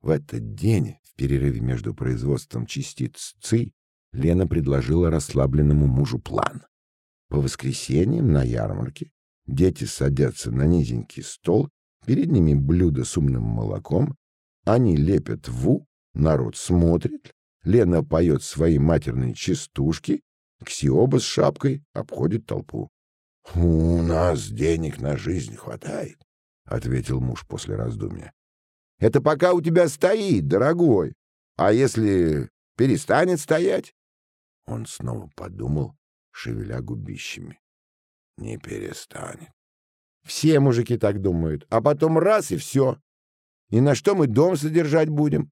В этот день, в перерыве между производством частиц ЦИ, Лена предложила расслабленному мужу план. По воскресеньям на ярмарке дети садятся на низенький стол, перед ними блюдо с умным молоком, они лепят ву, народ смотрит, Лена поет свои матерные частушки, Ксиоба с шапкой обходит толпу. — У нас денег на жизнь хватает, — ответил муж после раздумья. — Это пока у тебя стоит, дорогой. А если перестанет стоять? Он снова подумал, шевеля губищами. — Не перестанет. Все мужики так думают, а потом раз и все. И на что мы дом содержать будем?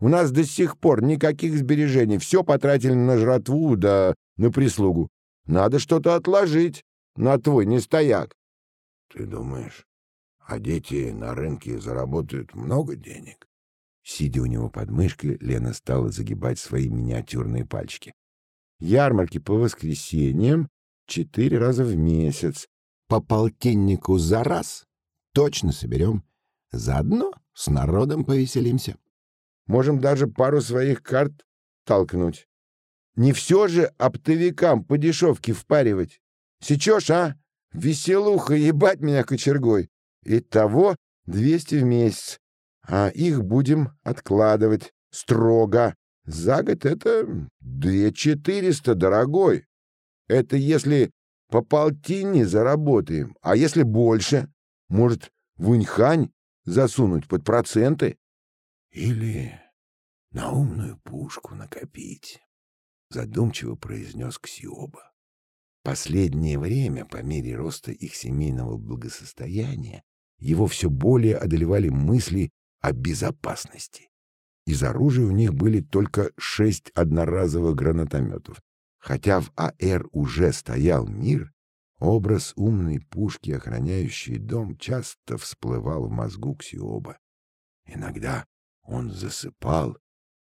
У нас до сих пор никаких сбережений, все потратили на жратву да на прислугу. Надо что-то отложить на твой нестояк. Ты думаешь, а дети на рынке заработают много денег? Сидя у него под мышкой, Лена стала загибать свои миниатюрные пальчики. Ярмарки по воскресеньям четыре раза в месяц. По полтиннику за раз точно соберем. Заодно с народом повеселимся. Можем даже пару своих карт толкнуть. Не все же оптовикам по дешевке впаривать. Сечешь, а? Веселуха, ебать меня кочергой. Итого двести в месяц. А их будем откладывать строго. За год это две четыреста, дорогой. Это если по полтине заработаем. А если больше? Может, в инхань засунуть под проценты? Или на умную пушку накопить, задумчиво произнес Ксиоба. Последнее время, по мере роста их семейного благосостояния, его все более одолевали мысли о безопасности. Из оружия у них были только шесть одноразовых гранатометов. Хотя в АР уже стоял мир, образ умной пушки, охраняющей дом, часто всплывал в мозгу Ксиоба. Иногда он засыпал,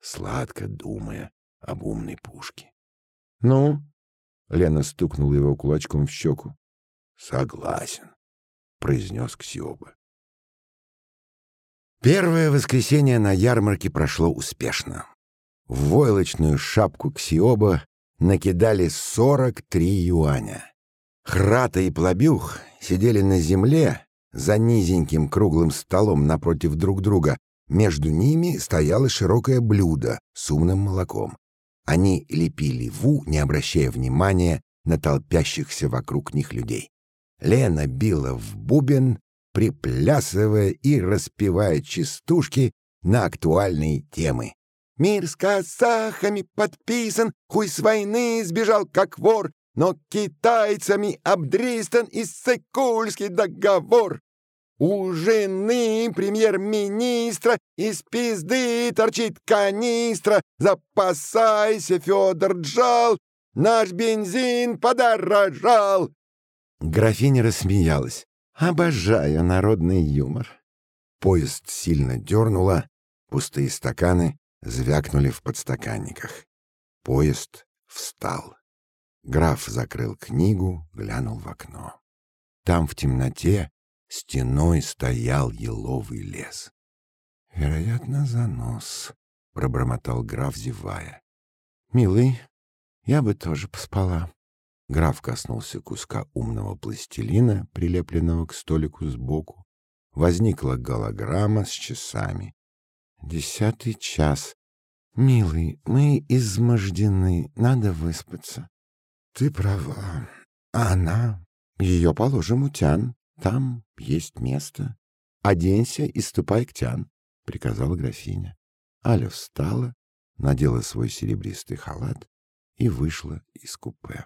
сладко думая об умной пушке. — Ну? — Лена стукнула его кулачком в щеку. — Согласен, — произнес Ксиоба. Первое воскресенье на ярмарке прошло успешно. В войлочную шапку Ксиоба накидали 43 юаня. Храта и Плобюх сидели на земле за низеньким круглым столом напротив друг друга между ними стояло широкое блюдо с умным молоком. Они лепили ву, не обращая внимания на толпящихся вокруг них людей. Лена била в бубен, приплясывая и распевая частушки на актуальные темы. «Мир с казахами подписан, хуй с войны сбежал как вор, но китайцами обдристан иссыкульский договор. У жены премьер-министра из пизды торчит канистра. Запасайся, Федор Джал, наш бензин подорожал. Графиня рассмеялась. Обожаю народный юмор. Поезд сильно дернуло, пустые стаканы звякнули в подстаканниках. Поезд встал. Граф закрыл книгу, глянул в окно. Там в темноте стеной стоял еловый лес. «Вероятно, занос», — пробормотал граф, зевая. «Милый, я бы тоже поспала». Граф коснулся куска умного пластилина, прилепленного к столику сбоку. Возникла голограмма с часами. «Десятый час. Милый, мы измождены, надо выспаться». «Ты права. А она? Ее положим у Тян. Там есть место. Оденься и ступай к Тян, — приказала графиня. Аля встала, надела свой серебристый халат и вышла из купе.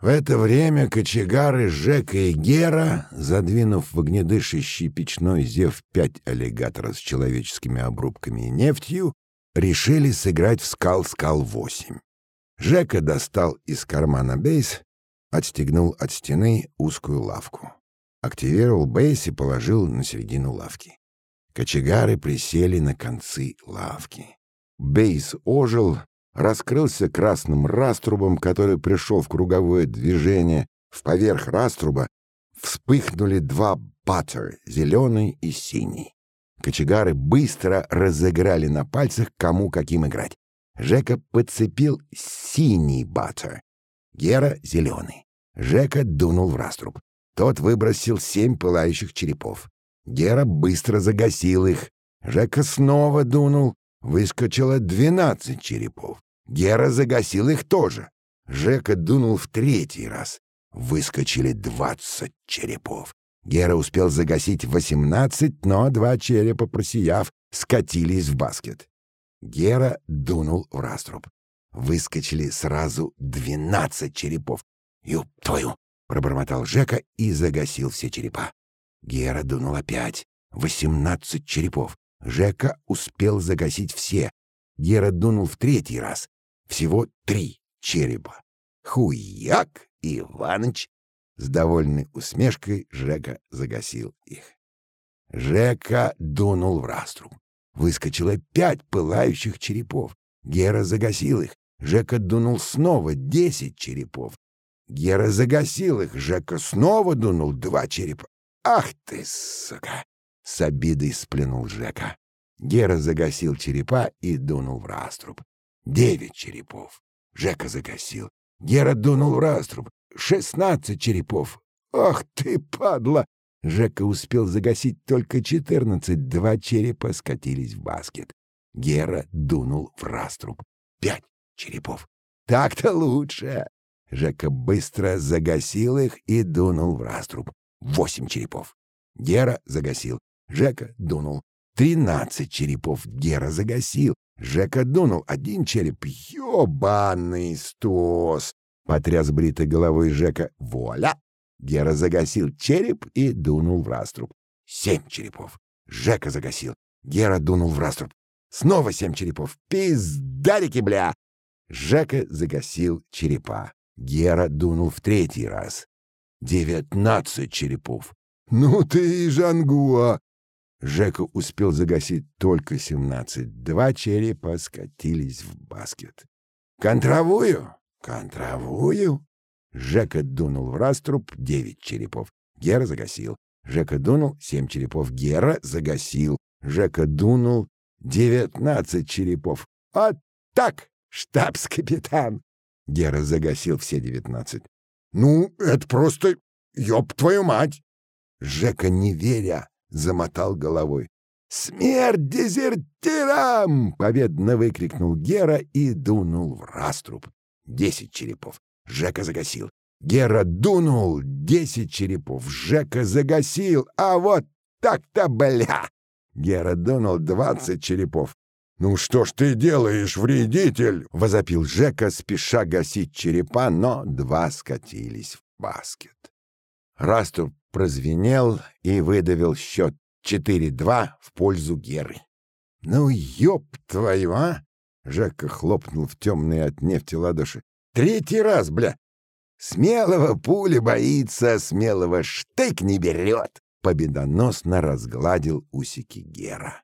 В это время кочегары Жека и Гера, задвинув в огнедышащий печной зев пять аллигаторов с человеческими обрубками и нефтью, решили сыграть в скал-скал-8. Жека достал из кармана бейс отстегнул от стены узкую лавку. Активировал бейс и положил на середину лавки. Кочегары присели на концы лавки. Бейс ожил, раскрылся красным раструбом, который пришел в круговое движение. В поверх раструба вспыхнули два баттер — зеленый и синий. Кочегары быстро разыграли на пальцах, кому каким играть. Жека подцепил синий баттер, Гера — зеленый. Жека дунул в раструб. Тот выбросил семь пылающих черепов. Гера быстро загасил их. Жека снова дунул. Выскочило двенадцать черепов. Гера загасил их тоже. Жека дунул в третий раз. Выскочили двадцать черепов. Гера успел загасить восемнадцать, но два черепа, просияв, скатились в баскет. Гера дунул в раструб. Выскочили сразу двенадцать черепов. «Юб твою!» — пробормотал Жека и загасил все черепа. Гера дунул опять. Восемнадцать черепов. Жека успел загасить все. Гера дунул в третий раз. Всего три черепа. Хуяк, Иваныч! С довольной усмешкой Жека загасил их. Жека дунул в раструб. Выскочило пять пылающих черепов. Гера загасил их. Жека дунул снова десять черепов. Гера загасил их. Жека снова дунул два черепа. «Ах ты, сука!» — с обидой сплюнул Жека. Гера загасил черепа и дунул в раструб. Девять черепов. Жека загасил. Гера дунул в раструб. Шестнадцать черепов. «Ах ты, падла!» Жека успел загасить только четырнадцать. Два черепа скатились в баскет. Гера дунул в раструб. Пять черепов. Так-то лучше. Жека быстро загасил их и дунул в раструб. Восемь черепов. Гера загасил. Жека дунул. Тринадцать черепов Гера загасил. Жека дунул. Один череп. Ёбаный стос! Потряс бритой головой Жека. Воля! Гера загасил череп и дунул в раструб. Семь черепов. Жека загасил. Гера дунул в раструб. Снова семь черепов. Пиздарики, бля! Жека загасил черепа. Гера дунул в третий раз. Девятнадцать черепов. Ну ты и жангуа! Жека успел загасить только семнадцать. Два черепа скатились в баскет. «Контровую? Контровую?» Жека дунул в раструб девять черепов. Гера загасил. Жека дунул семь черепов. Гера загасил. Жека дунул девятнадцать черепов. «Вот так, штабс-капитан!» Гера загасил все девятнадцать. «Ну, это просто... ёб твою мать!» Жека, не веря, замотал головой. «Смерть дезертирам!» — победно выкрикнул Гера и дунул в раструб. Десять черепов. Жека загасил. Гера дунул десять черепов. Жека загасил. А вот так-то, бля! Гера дунул двадцать черепов. «Ну что ж ты делаешь, вредитель?» — возопил Жека, спеша гасить черепа, но два скатились в баскет. Раструб прозвенел и выдавил счет 4-2 в пользу Геры. «Ну, ёб твою, а!» — Жека хлопнул в темные от нефти ладоши. Третий раз, бля. Смелого пули боится, смелого штык не берет. Победоносно разгладил усики Гера.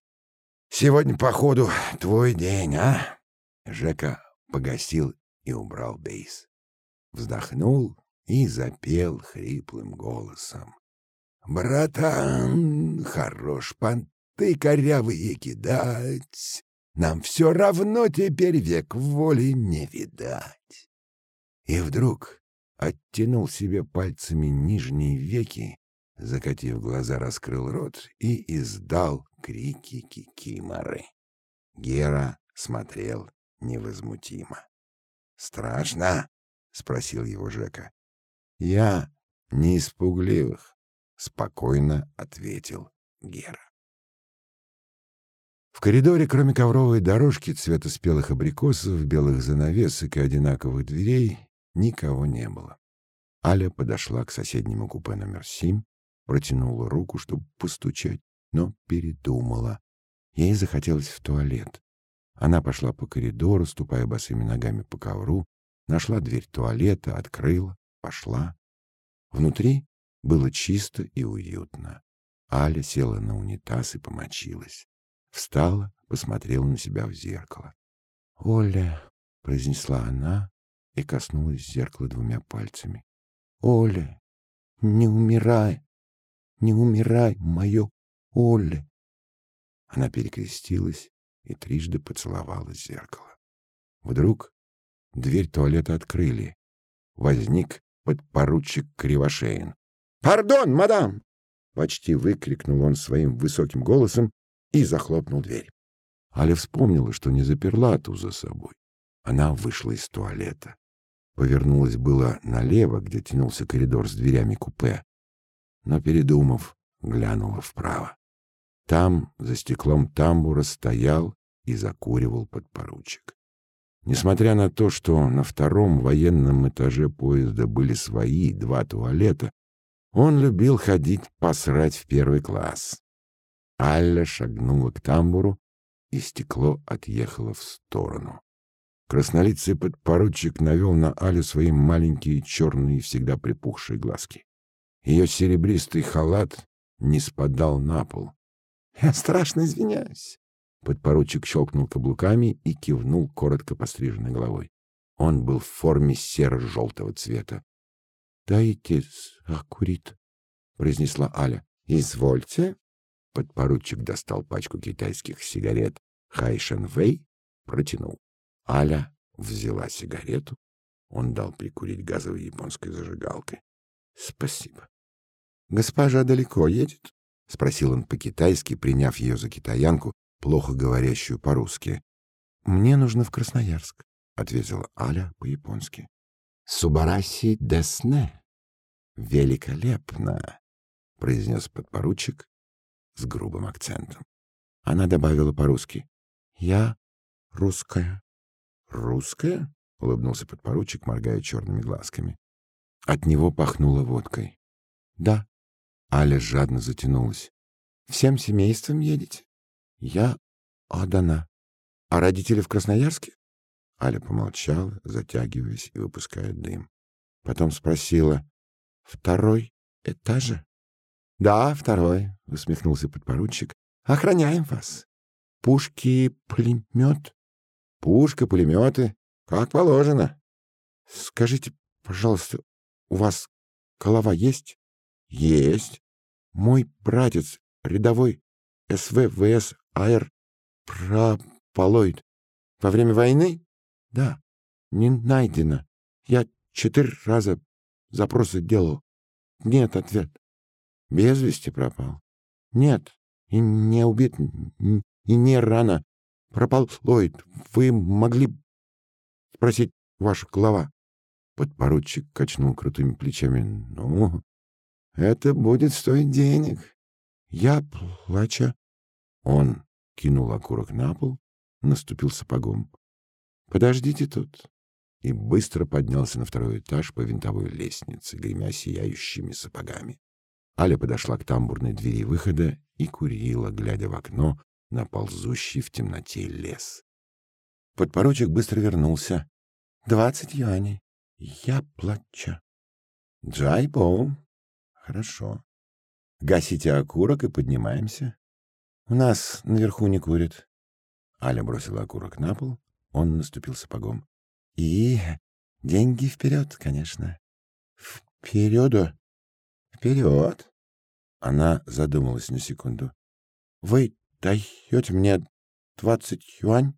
Сегодня, походу, твой день, а? Жека погасил и убрал бейс. Вздохнул и запел хриплым голосом. «Братан, хорош понты корявые кидать, Нам все равно теперь век воли не видать». И вдруг оттянул себе пальцами нижние веки, закатив глаза, раскрыл рот и издал крики кикиморы. Гера смотрел невозмутимо. «Страшно?» — спросил его Жека. «Я не испугливых», — спокойно ответил Гера. В коридоре, кроме ковровой дорожки цвета спелых абрикосов, белых занавесок и одинаковых дверей, Никого не было. Аля подошла к соседнему купе номер семь, протянула руку, чтобы постучать, но передумала. Ей захотелось в туалет. Она пошла по коридору, ступая босыми ногами по ковру, нашла дверь туалета, открыла, пошла. Внутри было чисто и уютно. Аля села на унитаз и помочилась. Встала, посмотрела на себя в зеркало. «Оля», — произнесла она, и коснулась зеркала двумя пальцами. «Оля, не умирай! Не умирай, мое Оля!» Она перекрестилась и трижды поцеловала зеркало. Вдруг дверь туалета открыли. Возник подпоручик Кривошеин. «Пардон, мадам!» — почти выкрикнул он своим высоким голосом и захлопнул дверь. Аля вспомнила, что не заперла ту за собой. Она вышла из туалета. Повернулась было налево, где тянулся коридор с дверями купе, но, передумав, глянула вправо. Там, за стеклом тамбура, стоял и закуривал подпоручик. Несмотря на то, что на втором военном этаже поезда были свои два туалета, он любил ходить посрать в первый класс. Алля шагнула к тамбуру, и стекло отъехало в сторону. Краснолицый подпоручик навел на Алю свои маленькие черные, всегда припухшие глазки. Ее серебристый халат не спадал на пол. — Я страшно извиняюсь. Подпоручик щелкнул каблуками и кивнул коротко постриженной головой. Он был в форме серо-желтого цвета. — Дайте закурить, — произнесла Аля. — Извольте. Подпоручик достал пачку китайских сигарет Хайшен Вэй, протянул. Аля взяла сигарету. Он дал прикурить газовой японской зажигалкой. — Спасибо. — Госпожа далеко едет? — спросил он по-китайски, приняв ее за китаянку, плохо говорящую по-русски. — Мне нужно в Красноярск, — ответила Аля по-японски. — Субараси десне. — Великолепно, — произнес подпоручик с грубым акцентом. Она добавила по-русски. — Я русская. — Русская? — улыбнулся подпоручик, моргая черными глазками. От него пахнуло водкой. — Да. Аля жадно затянулась. — Всем семейством едете? Я отдана. А родители в Красноярске? Аля помолчала, затягиваясь и выпуская дым. Потом спросила: "Второй этаж?" "Да, второй", усмехнулся подпоручик. "Охраняем вас. Пушки, пулемет?» «Пушка, пулеметы, как положено." "Скажите, пожалуйста, у вас голова есть?" "Есть. Мой братец, рядовой СВВС АР Прополоид. Во время войны? Да. Не найдено. Я четыре раза запросы делал. Нет ответ. Без вести пропал. Нет. И не убит, и не рано. Пропал Ллойд. Вы могли спросить ваша глава? Подпоручик качнул крутыми плечами. Ну, это будет стоить денег. Я, плача, он кинул окурок на пол, наступил сапогом. «Подождите тут!» И быстро поднялся на второй этаж по винтовой лестнице, гремя сияющими сапогами. Аля подошла к тамбурной двери выхода и курила, глядя в окно на ползущий в темноте лес. Подпоручик быстро вернулся. «Двадцать юаней. Я плачу». «Джайбоу». «Хорошо. Гасите окурок и поднимаемся. У нас наверху не курят. Аля бросила окурок на пол, он наступил сапогом. И деньги вперед, конечно. Впереду? Вперед. Она задумалась на секунду. Вы даете мне двадцать юань?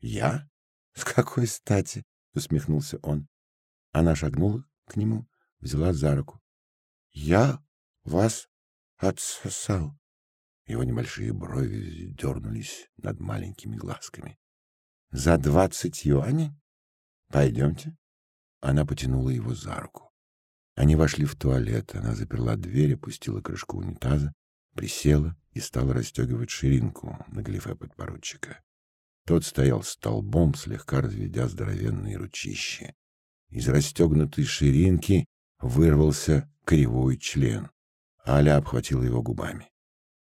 Я? С какой стати? Усмехнулся он. Она шагнула к нему, взяла за руку. Я вас отсосал. Его небольшие брови дернулись над маленькими глазками. «За двадцать юаней? Пойдемте». Она потянула его за руку. Они вошли в туалет. Она заперла дверь, опустила крышку унитаза, присела и стала расстегивать ширинку на галифе подпоручика. Тот стоял столбом, слегка разведя здоровенные ручища. Из расстегнутой ширинки вырвался кривой член. Аля обхватила его губами.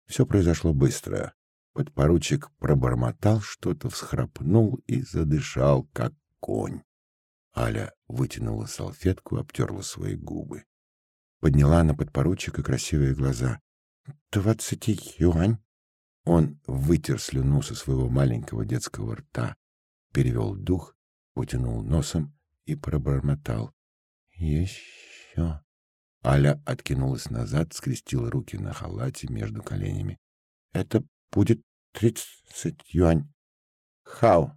Все произошло быстро. Подпоручик пробормотал что-то, всхрапнул и задышал, как конь. Аля вытянула салфетку, обтерла свои губы. Подняла на подпоручика красивые глаза. «Двадцать юань?» Он вытер слюну со своего маленького детского рта, перевел дух, потянул носом и пробормотал. «Еще!» Аля откинулась назад, скрестила руки на халате между коленями. «Это будет тридцать юань. Хау.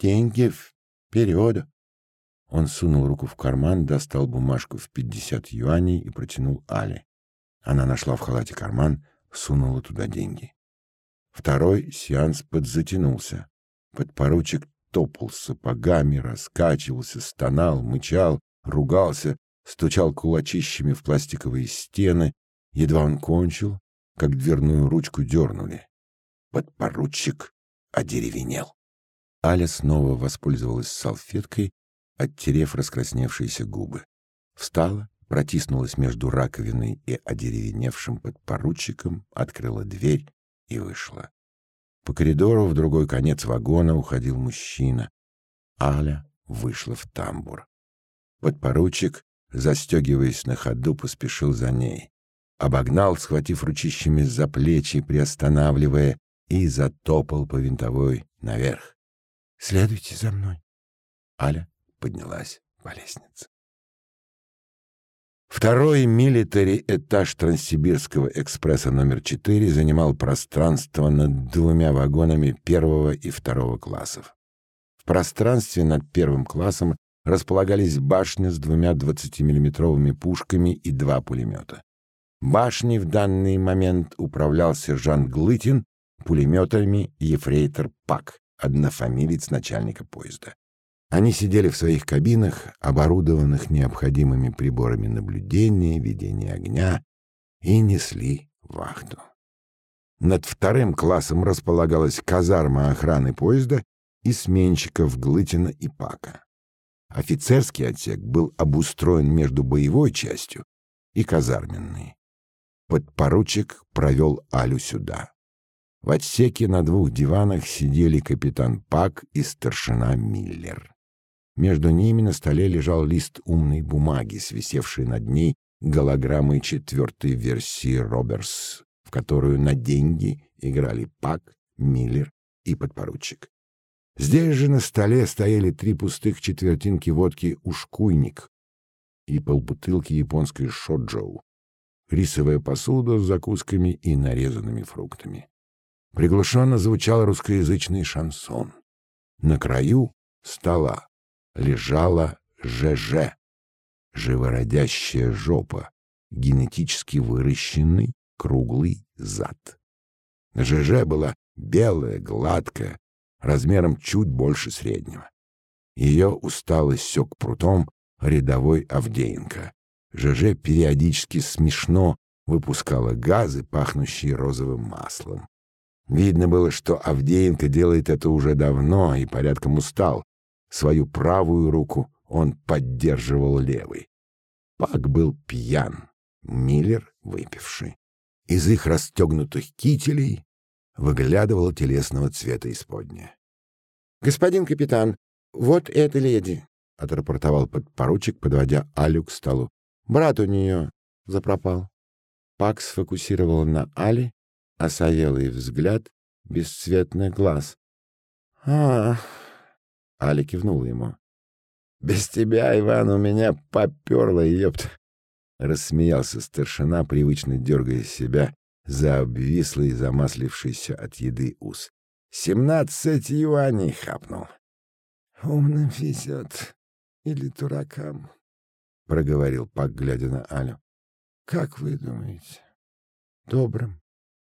Деньги вперед. Он сунул руку в карман, достал бумажку в пятьдесят юаней и протянул Але. Она нашла в халате карман, сунула туда деньги. Второй сеанс подзатянулся. Подпоручик топал сапогами, раскачивался, стонал, мычал, ругался, стучал кулачищами в пластиковые стены. Едва он кончил, как дверную ручку дернули. Подпоручик одеревенел. Аля снова воспользовалась салфеткой, оттерев раскрасневшиеся губы. Встала, протиснулась между раковиной и одеревеневшим подпоручиком, открыла дверь и вышла. По коридору в другой конец вагона уходил мужчина. Аля вышла в тамбур. Подпоручик, застегиваясь на ходу, поспешил за ней. Обогнал, схватив ручищами за плечи, приостанавливая, и затопал по винтовой наверх. «Следуйте за мной». Аля поднялась по лестнице. Второй милитари этаж Транссибирского экспресса номер 4 занимал пространство над двумя вагонами первого и второго классов. В пространстве над первым классом располагались башни с двумя 20-миллиметровыми пушками и два пулемета. Башней в данный момент управлял сержант Глытин, пулеметами ефрейтор Пак, однофамилец начальника поезда. Они сидели в своих кабинах, оборудованных необходимыми приборами наблюдения, ведения огня, и несли вахту. Над вторым классом располагалась казарма охраны поезда и сменщиков Глытина и Пака. Офицерский отсек был обустроен между боевой частью и казарменной. Подпоручик провел Алю сюда. В отсеке на двух диванах сидели капитан Пак и старшина Миллер. Между ними на столе лежал лист умной бумаги, свисевший над ней голограммой четвертой версии Роберс, в которую на деньги играли Пак, Миллер и подпоручик. Здесь же на столе стояли три пустых четвертинки водки «Ушкуйник» и полбутылки японской «Шоджоу», рисовая посуда с закусками и нарезанными фруктами. Приглушенно звучал русскоязычный шансон. На краю стола лежала ЖЖ, живородящая жопа, генетически выращенный круглый зад. ЖЖ была белая, гладкая, размером чуть больше среднего. Ее устало сёк прутом рядовой Авдеенко. ЖЖ периодически смешно выпускала газы, пахнущие розовым маслом. Видно было, что Авдеенко делает это уже давно и порядком устал. Свою правую руку он поддерживал левой. Пак был пьян, Миллер выпивший. Из их расстегнутых кителей выглядывало телесного цвета исподня. «Господин капитан, вот эта леди», — отрапортовал подпоручик, подводя Алю к столу. «Брат у нее запропал». Пак сфокусировал на Али, осовелый взгляд, бесцветный глаз. «А, Али кивнул ему. «Без тебя, Иван, у меня поперло, ёпта!» Рассмеялся старшина, привычно дергая себя за обвислый, замаслившийся от еды ус. «Семнадцать юаней хапнул!» «Умным везет. Или дуракам?» — проговорил Пак, глядя на Алю. «Как вы думаете?» «Добрым», —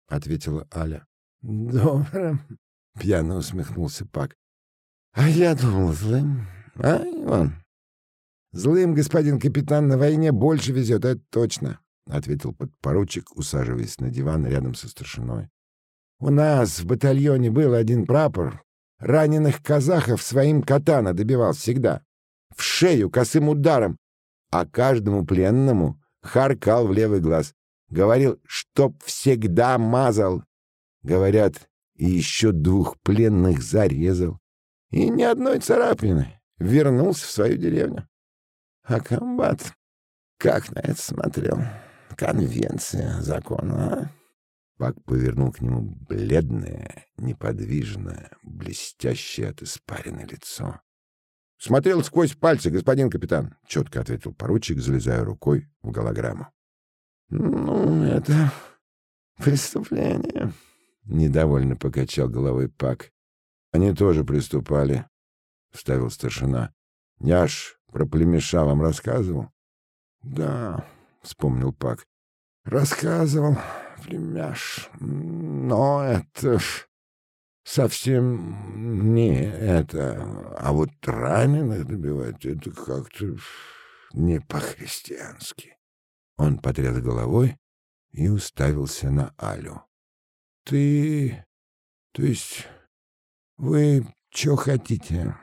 ответила Аля. «Добрым?» — пьяно усмехнулся Пак. А я думал, злым. А, Иван? Злым, господин капитан, на войне больше везет, это точно, — ответил подпоручик, усаживаясь на диван рядом со старшиной. У нас в батальоне был один прапор. Раненых казахов своим катана добивал всегда. В шею косым ударом. А каждому пленному харкал в левый глаз. Говорил, чтоб всегда мазал. Говорят, и еще двух пленных зарезал. И ни одной царапины. Вернулся в свою деревню. А комбат как на это смотрел? Конвенция закона, а? Пак повернул к нему бледное, неподвижное, блестящее от испарины лицо. — Смотрел сквозь пальцы, господин капитан, — четко ответил поручик, залезая рукой в голограмму. — Ну, это преступление, — недовольно покачал головой Пак. Они тоже приступали, вставил старшина. Я ж про племеша вам рассказывал? Да, вспомнил Пак. Рассказывал племяш. Но это совсем не это. А вот раненых добивать — это как-то не по-христиански. Он потряс головой и уставился на Алю. — Ты... То есть вы что хотите?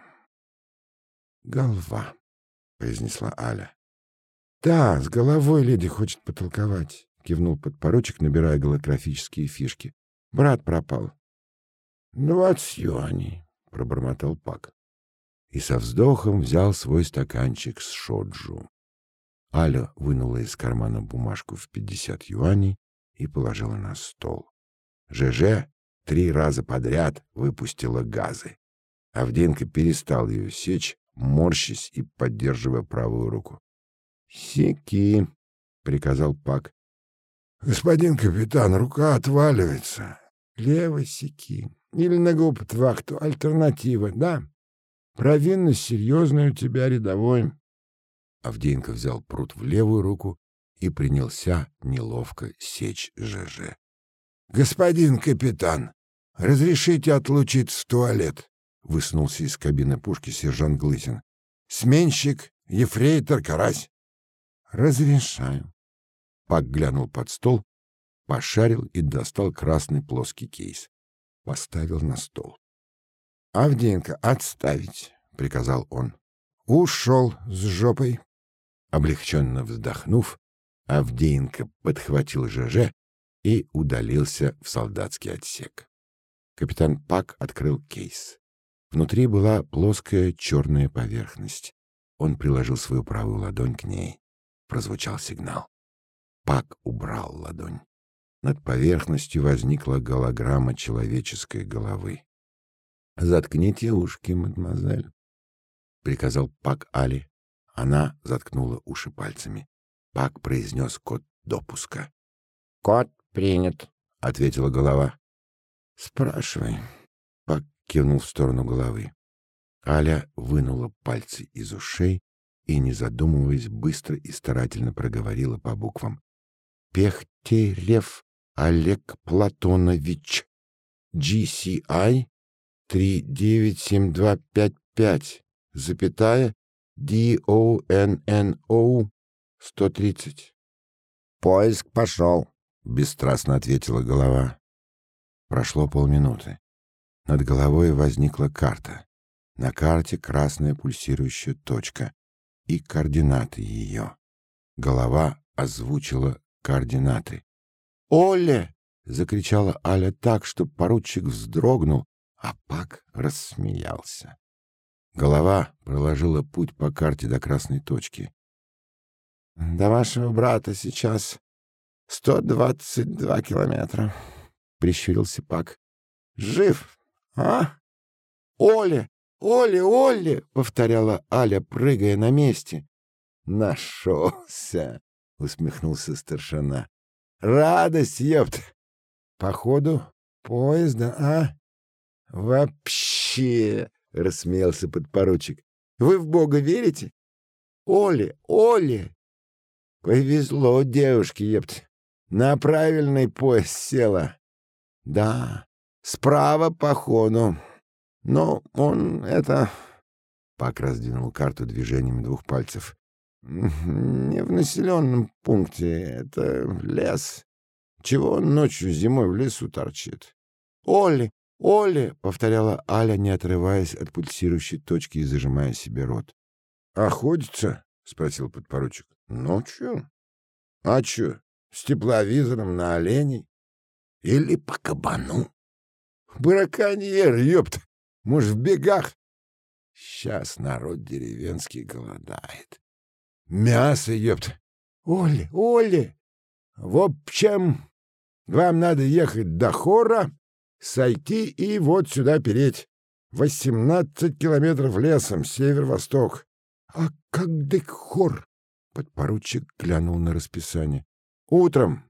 — Голова, — произнесла Аля. — Да, с головой леди хочет потолковать, — кивнул подпоручик, набирая голографические фишки. — Брат пропал. — Двадцать юаней, — пробормотал Пак. И со вздохом взял свой стаканчик с шоджу. Аля вынула из кармана бумажку в пятьдесят юаней и положила на стол. ЖЖ три раза подряд выпустила газы. Авденко перестал ее сечь, морщась и поддерживая правую руку. «Секи!» — приказал Пак. «Господин капитан, рука отваливается. Левой секи. Или на губ-твахту. Альтернатива, да? Провинность серьезная у тебя, рядовой». Авдеенко взял пруд в левую руку и принялся неловко сечь ЖЖ. «Господин капитан, разрешите отлучиться в туалет?» — высунулся из кабины пушки сержант Глызин. «Сменщик, ефрейтор, карась». «Разрешаю». Пак глянул под стол, пошарил и достал красный плоский кейс. Поставил на стол. «Авдеенко, отставить!» — приказал он. «Ушел с жопой!» Облегченно вздохнув, Авдеенко подхватил ЖЖ и удалился в солдатский отсек. Капитан Пак открыл кейс. Внутри была плоская черная поверхность. Он приложил свою правую ладонь к ней. Прозвучал сигнал. Пак убрал ладонь. Над поверхностью возникла голограмма человеческой головы. «Заткните ушки, мадемуазель», — приказал Пак Али. Она заткнула уши пальцами. Пак произнес код допуска. «Код принят», — ответила голова. «Спрашивай», — Пак кивнул в сторону головы. Аля вынула пальцы из ушей и, не задумываясь, быстро и старательно проговорила по буквам. «Пехтерев Олег Платонович, GCI 397255, запятая, D-O-N-N-O 130. «Поиск пошел», — бесстрастно ответила голова. Прошло полминуты. Над головой возникла карта. На карте красная пульсирующая точка и координаты ее. Голова озвучила координаты. «Оля!» — закричала Аля так, что поручик вздрогнул, а Пак рассмеялся. Голова проложила путь по карте до красной точки. «До вашего брата сейчас сто двадцать два километра», — прищурился Пак. «Жив, а? Оля, Оля, Оля!» — повторяла Аля, прыгая на месте. «Нашелся!» — усмехнулся старшина. «Радость, ёпт! Походу, поезда, а? Вообще!» — рассмеялся подпоручик. «Вы в Бога верите? Оля, Оля!» «Повезло девушке, епт. На правильный поезд села. Да, справа по ходу. Но он это...» Пак раздвинул карту движениями двух пальцев. «Не в населенном пункте. Это лес. Чего он ночью зимой в лесу торчит?» «Оля, «Оля!» — повторяла Аля, не отрываясь от пульсирующей точки и зажимая себе рот. «Охотится?» — спросил подпоручик. «Ночью? А чё, с тепловизором на оленей? Или по кабану? Браконьер, ёпта! Может, в бегах? Сейчас народ деревенский голодает. Мясо, ёпта! Оля, Оля! В общем, вам надо ехать до хора сойти и вот сюда переть. Восемнадцать километров лесом, север-восток. А как Декхор? Подпоручик глянул на расписание. Утром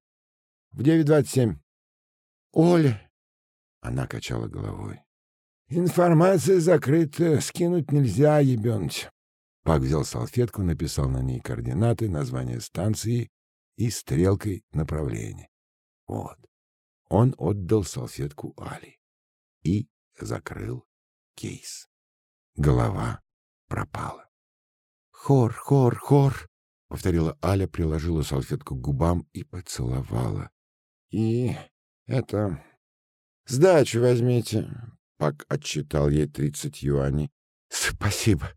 в девять двадцать семь. Оля, Она качала головой. «Информация закрыта, скинуть нельзя, ебёнуть». Пак взял салфетку, написал на ней координаты, название станции и стрелкой направления. Вот. Он отдал салфетку Али и закрыл кейс. Голова пропала. «Хор, хор, хор!» — повторила Аля, приложила салфетку к губам и поцеловала. «И это... Сдачу возьмите!» Пак отчитал ей тридцать юаней. «Спасибо!»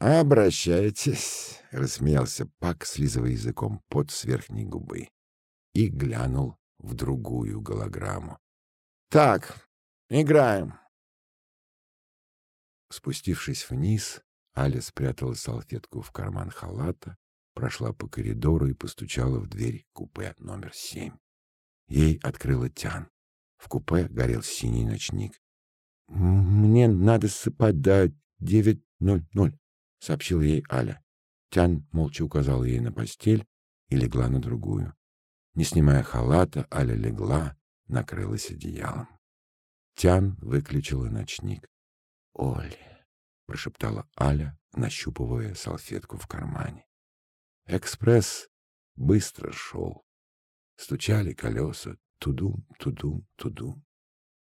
«Обращайтесь!» — рассмеялся Пак, слизывая языком под с верхней губы. И глянул в другую голограмму. «Так, играем!» Спустившись вниз, Аля спрятала салфетку в карман халата, прошла по коридору и постучала в дверь купе номер семь. Ей открыла Тян. В купе горел синий ночник. «Мне надо сыпать до девять ноль ноль», — сообщила ей Аля. Тян молча указала ей на постель и легла на другую. Не снимая халата, Аля легла, накрылась одеялом. Тян выключила ночник. «Оля», — прошептала Аля, нащупывая салфетку в кармане. Экспресс быстро шел. Стучали колеса тудум, тудум, тудум.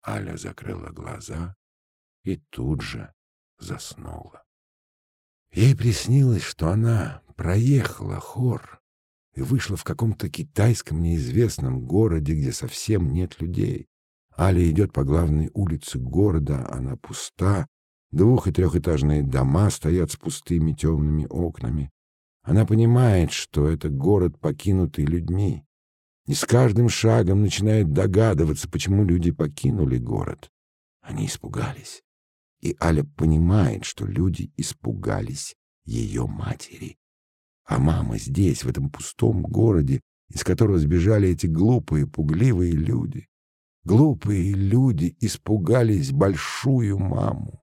Аля закрыла глаза и тут же заснула. Ей приснилось, что она проехала хор и вышла в каком-то китайском неизвестном городе, где совсем нет людей. Аля идет по главной улице города, она пуста, двух- и трехэтажные дома стоят с пустыми темными окнами. Она понимает, что это город, покинутый людьми, и с каждым шагом начинает догадываться, почему люди покинули город. Они испугались. И Аля понимает, что люди испугались ее матери. А мама здесь, в этом пустом городе, из которого сбежали эти глупые, пугливые люди. Глупые люди испугались большую маму.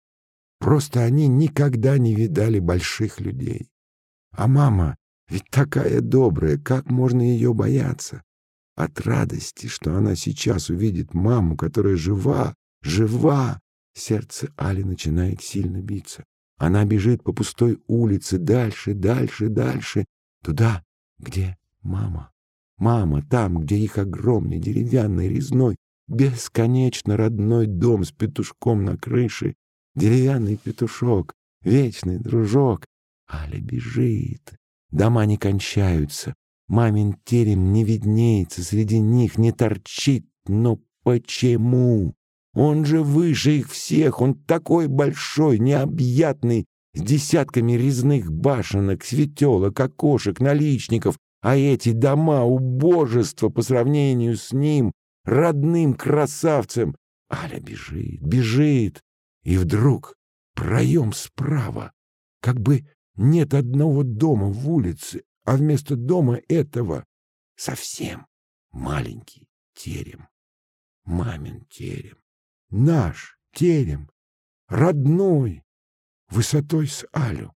Просто они никогда не видали больших людей. А мама ведь такая добрая, как можно ее бояться? От радости, что она сейчас увидит маму, которая жива, жива, сердце Али начинает сильно биться. Она бежит по пустой улице дальше, дальше, дальше, туда, где мама. Мама там, где их огромный деревянный резной, бесконечно родной дом с петушком на крыше, деревянный петушок, вечный дружок. Аля бежит. Дома не кончаются. Мамин терем не виднеется, среди них не торчит. Но почему? Он же выше их всех, он такой большой, необъятный, с десятками резных башенок, светелок, окошек, наличников, а эти дома — убожество по сравнению с ним, родным красавцем. Аля бежит, бежит, и вдруг проем справа, как бы нет одного дома в улице, а вместо дома этого совсем маленький терем. Мамин терем. Наш терем, родной, высотой с Алю.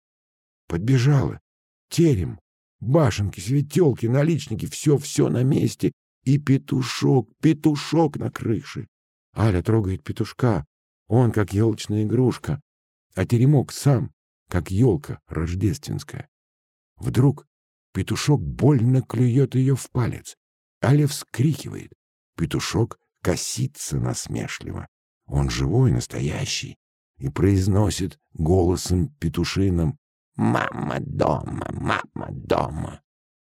Подбежала. Терем, башенки, светелки, наличники, все-все на месте. И петушок, петушок на крыше. Аля трогает петушка. Он как елочная игрушка. А теремок сам, как елка рождественская. Вдруг петушок больно клюет ее в палец. Аля вскрикивает. Петушок косится насмешливо. Он живой, настоящий, и произносит голосом петушиным «Мама дома, мама дома».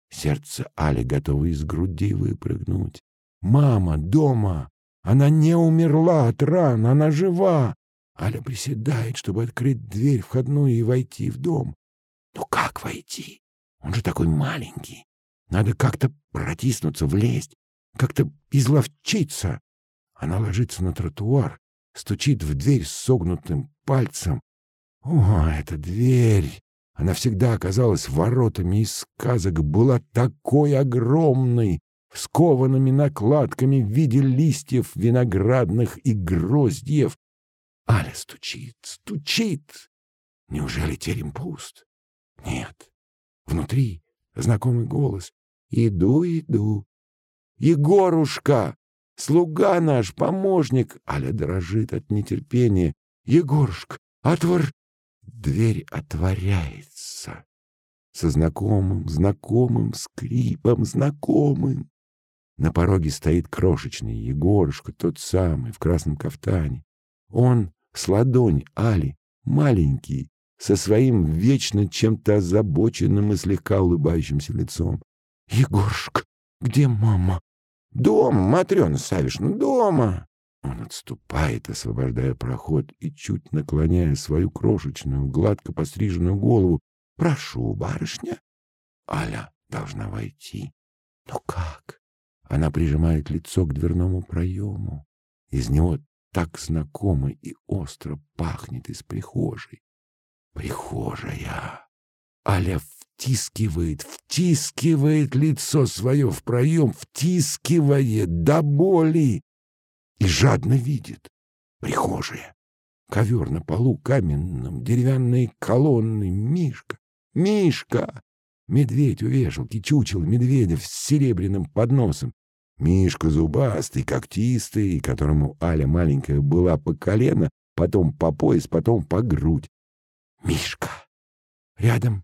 Сердце Али готово из груди выпрыгнуть. «Мама дома! Она не умерла от ран, она жива!» Аля приседает, чтобы открыть дверь входную и войти в дом. Но как войти? Он же такой маленький. Надо как-то протиснуться, влезть, как-то изловчиться. Она ложится на тротуар, стучит в дверь с согнутым пальцем. О, эта дверь! Она всегда оказалась воротами из сказок, была такой огромной, с накладками в виде листьев виноградных и гроздьев. Аля стучит, стучит. Неужели терем пуст? Нет. Внутри знакомый голос. Иду, иду. Егорушка! Слуга наш, помощник!» Аля дрожит от нетерпения. «Егорушка, отвор...» Дверь отворяется. Со знакомым, знакомым скрипом, знакомым. На пороге стоит крошечный Егорушка, тот самый, в красном кафтане. Он с ладонь Али, маленький, со своим вечно чем-то озабоченным и слегка улыбающимся лицом. — Егорушка, где мама? — Дома, Матрена Савишна, дома. Он отступает, освобождая проход и чуть наклоняя свою крошечную, гладко постриженную голову. — Прошу, барышня. Аля должна войти. Но как? Она прижимает лицо к дверному проему. Из него так знакомо и остро пахнет из прихожей. Прихожая. Аля втискивает, втискивает лицо свое в проем, втискивает до боли и жадно видит. Прихожая. Ковер на полу каменном, деревянные колонны. Мишка, Мишка! Медведь у вешалки, чучело медведя с серебряным подносом. Мишка зубастый, когтистый, которому Аля маленькая была по колено, потом по пояс, потом по грудь. Мишка. Рядом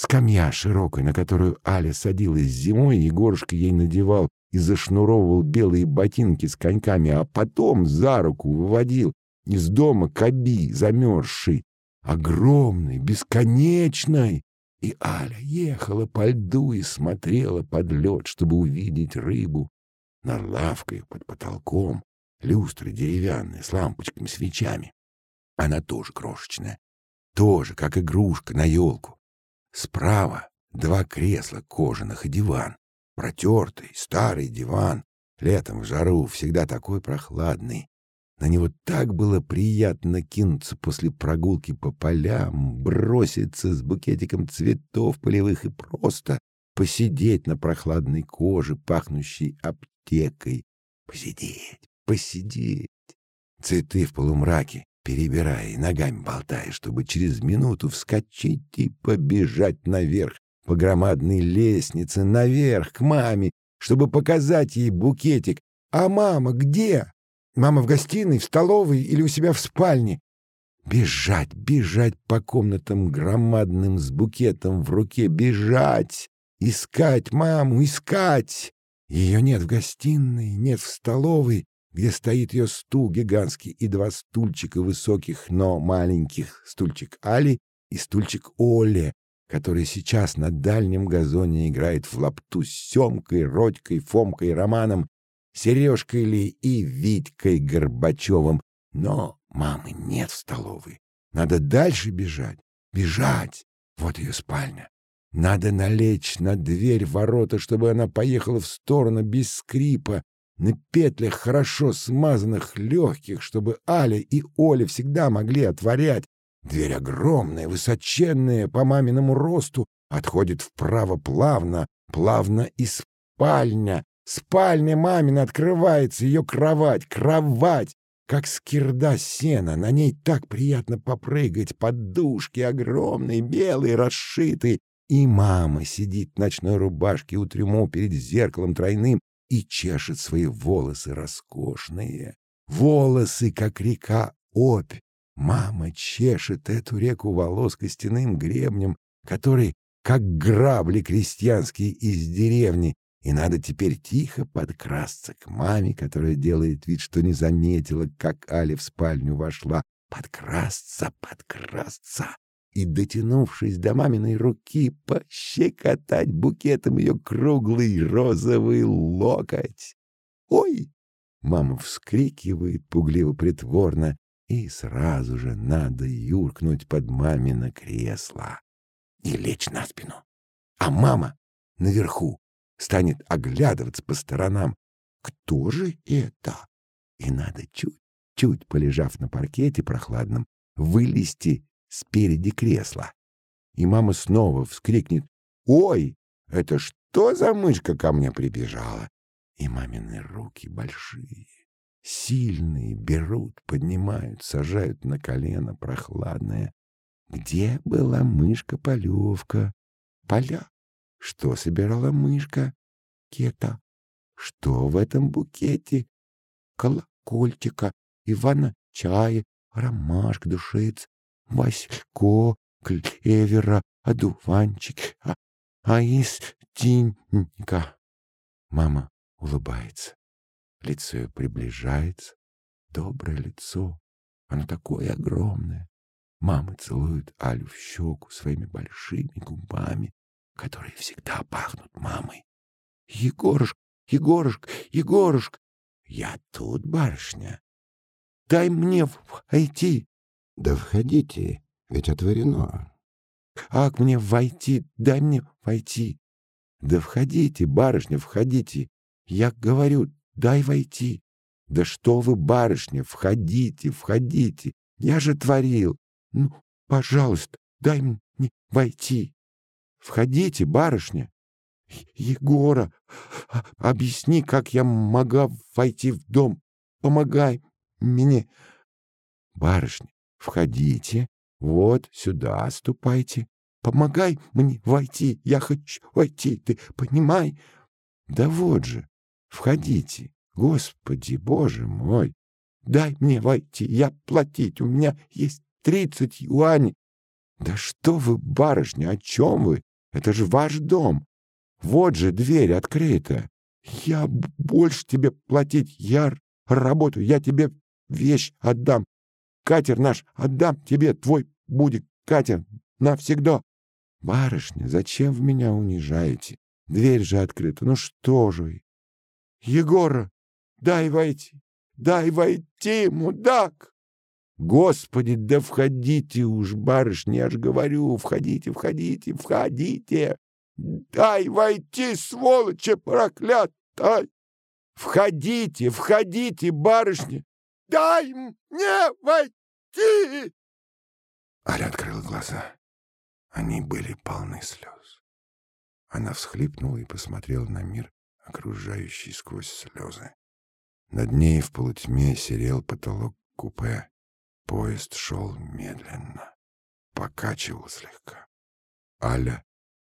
скамья широкая, на которую Аля садилась зимой, Егорушка ей надевал и зашнуровывал белые ботинки с коньками, а потом за руку выводил из дома каби, замерзший, огромный, бесконечный. И Аля ехала по льду и смотрела под лед, чтобы увидеть рыбу. Над лавкой, под потолком, люстры деревянные, с лампочками, свечами. Она тоже крошечная, тоже как игрушка на елку. Справа два кресла кожаных и диван. Протертый, старый диван. Летом в жару всегда такой прохладный. На него так было приятно кинуться после прогулки по полям, броситься с букетиком цветов полевых и просто посидеть на прохладной коже, пахнущей аптекой. Посидеть, посидеть. Цветы в полумраке, перебирая и ногами болтая, чтобы через минуту вскочить и побежать наверх по громадной лестнице, наверх к маме, чтобы показать ей букетик. «А мама где?» Мама в гостиной, в столовой или у себя в спальне. Бежать, бежать по комнатам громадным с букетом в руке, бежать, искать маму, искать. Ее нет в гостиной, нет в столовой, где стоит ее стул гигантский и два стульчика высоких, но маленьких, стульчик Али и стульчик Оле, который сейчас на дальнем газоне играет в лапту с Семкой, Родькой, Фомкой, Романом Сережкой ли и Витькой Горбачевым. Но мамы нет в столовой. Надо дальше бежать. Бежать! Вот ее спальня. Надо налечь на дверь ворота, чтобы она поехала в сторону без скрипа, на петлях хорошо смазанных, легких, чтобы Аля и Оля всегда могли отворять. Дверь огромная, высоченная, по маминому росту, отходит вправо плавно, плавно и спальня, Спальня мамина открывается, ее кровать, кровать, как скирда сена. На ней так приятно попрыгать, подушки огромные, белые, расшитые. И мама сидит в ночной рубашке у трюмо перед зеркалом тройным и чешет свои волосы роскошные. Волосы, как река Обь. Мама чешет эту реку волос костяным гребнем, который, как грабли крестьянские из деревни, и надо теперь тихо подкрасться к маме, которая делает вид, что не заметила, как Аля в спальню вошла. Подкрасться, подкрасться. И, дотянувшись до маминой руки, пощекотать букетом ее круглый розовый локоть. «Ой!» — мама вскрикивает пугливо-притворно, и сразу же надо юркнуть под мамино кресло и лечь на спину. А мама наверху станет оглядываться по сторонам. Кто же это? И надо чуть-чуть, полежав на паркете прохладном, вылезти спереди кресла. И мама снова вскрикнет «Ой, это что за мышка ко мне прибежала?» И мамины руки большие, сильные, берут, поднимают, сажают на колено прохладное. Где была мышка-полевка? Поля что собирала мышка? Кета. Что в этом букете? колокольчика, Ивана чая, ромашк душиц, Васько, клевера, одуванчик, а, аистинька. Мама улыбается. Лицо ее приближается. Доброе лицо. Оно такое огромное. Мама целует Алю в щеку своими большими губами, которые всегда пахнут мамой. Егорушка, Егорушка, Егорушка, я тут, барышня. Дай мне войти. Да входите, ведь отворено. Как мне войти? Дай мне войти. Да входите, барышня, входите. Я говорю, дай войти. Да что вы, барышня, входите, входите. Я же творил. Ну, пожалуйста, дай мне войти. Входите, барышня. Егора, объясни, как я могла войти в дом. Помогай мне. Барышня, входите. Вот сюда ступайте. Помогай мне войти. Я хочу войти, ты понимай? Да вот же, входите. Господи, Боже мой. Дай мне войти, я платить. У меня есть тридцать юаней. Да что вы, барышня, о чем вы? Это же ваш дом. Вот же дверь открыта. Я больше тебе платить. Я работаю, я тебе вещь отдам. Катер наш отдам тебе, твой будет катер навсегда. Барышня, зачем вы меня унижаете? Дверь же открыта. Ну что же вы? Егора, дай войти. Дай войти, мудак! Господи, да входите уж, барышня, я ж говорю, входите, входите, входите. Дай войти, сволочи проклятая! Входите, входите, барышня! Дай мне войти!» Аля открыла глаза. Они были полны слез. Она всхлипнула и посмотрела на мир, окружающий сквозь слезы. Над ней в полутьме серел потолок купе. Поезд шел медленно, покачивал слегка. Аля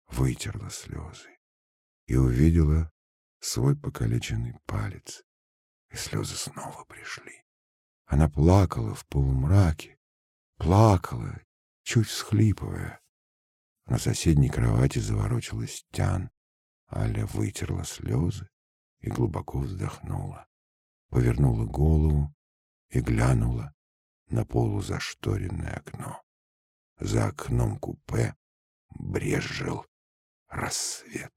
вытерла слезы и увидела свой покалеченный палец, и слезы снова пришли. Она плакала в полумраке, плакала, чуть всхлипывая. На соседней кровати заворочилась тян. Аля вытерла слезы и глубоко вздохнула, повернула голову и глянула на полузашторенное окно. За окном купе брезжил рассвет.